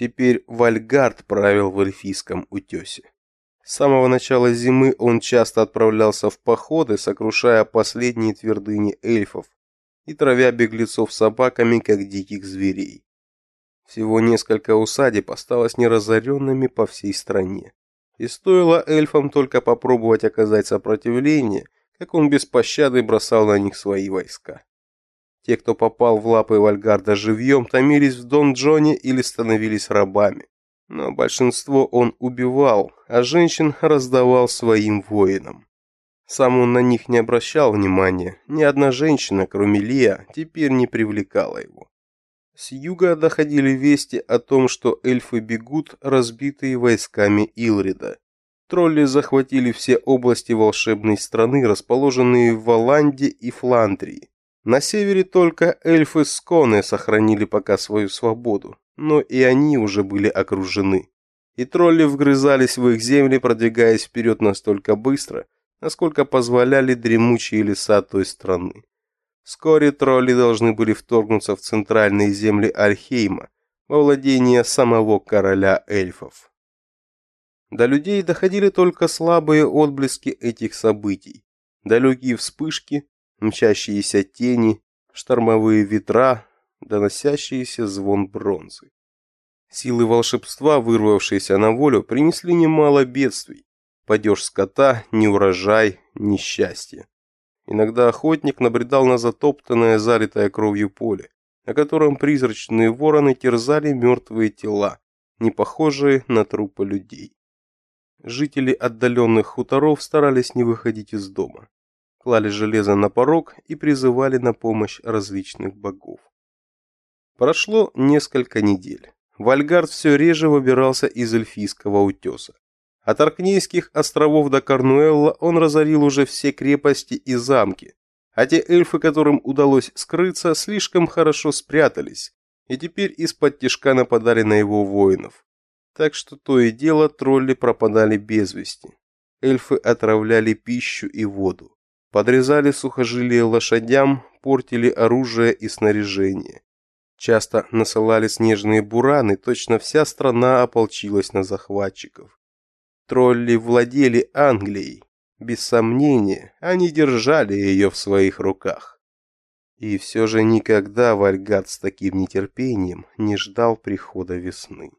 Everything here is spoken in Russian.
Теперь Вальгард правил в эльфийском утесе. С самого начала зимы он часто отправлялся в походы, сокрушая последние твердыни эльфов и травя беглецов собаками, как диких зверей. Всего несколько усадеб осталось неразоренными по всей стране. И стоило эльфам только попробовать оказать сопротивление, как он без пощады бросал на них свои войска. Те, кто попал в лапы Вальгарда живьем, томились в донжоне или становились рабами. Но большинство он убивал, а женщин раздавал своим воинам. Сам он на них не обращал внимания, ни одна женщина, кроме Лия, теперь не привлекала его. С юга доходили вести о том, что эльфы бегут, разбитые войсками Илрида. Тролли захватили все области волшебной страны, расположенные в Валанде и Фландрии. На севере только эльфы Сконы сохранили пока свою свободу, но и они уже были окружены. И тролли вгрызались в их земли, продвигаясь вперед настолько быстро, насколько позволяли дремучие леса той страны. Вскоре тролли должны были вторгнуться в центральные земли Альхейма, во владение самого короля эльфов. До людей доходили только слабые отблески этих событий, далекие вспышки, мчащиеся тени, штормовые ветра, доносящийся звон бронзы. Силы волшебства, вырвавшиеся на волю, принесли немало бедствий. Падеж скота, неурожай, несчастье. Иногда охотник набредал на затоптанное, залитое кровью поле, на котором призрачные вороны терзали мертвые тела, не похожие на трупы людей. Жители отдаленных хуторов старались не выходить из дома клали железо на порог и призывали на помощь различных богов. Прошло несколько недель. Вальгард все реже выбирался из эльфийского утеса. От Аркнейских островов до Корнуэлла он разорил уже все крепости и замки, а те эльфы, которым удалось скрыться, слишком хорошо спрятались, и теперь из-под тишка нападали на его воинов. Так что то и дело тролли пропадали без вести. Эльфы отравляли пищу и воду подрезали сухожилия лошадям, портили оружие и снаряжение. Часто насылали снежные бураны, точно вся страна ополчилась на захватчиков. Тролли владели Англией. Без сомнения, они держали ее в своих руках. И все же никогда Вальгат с таким нетерпением не ждал прихода весны.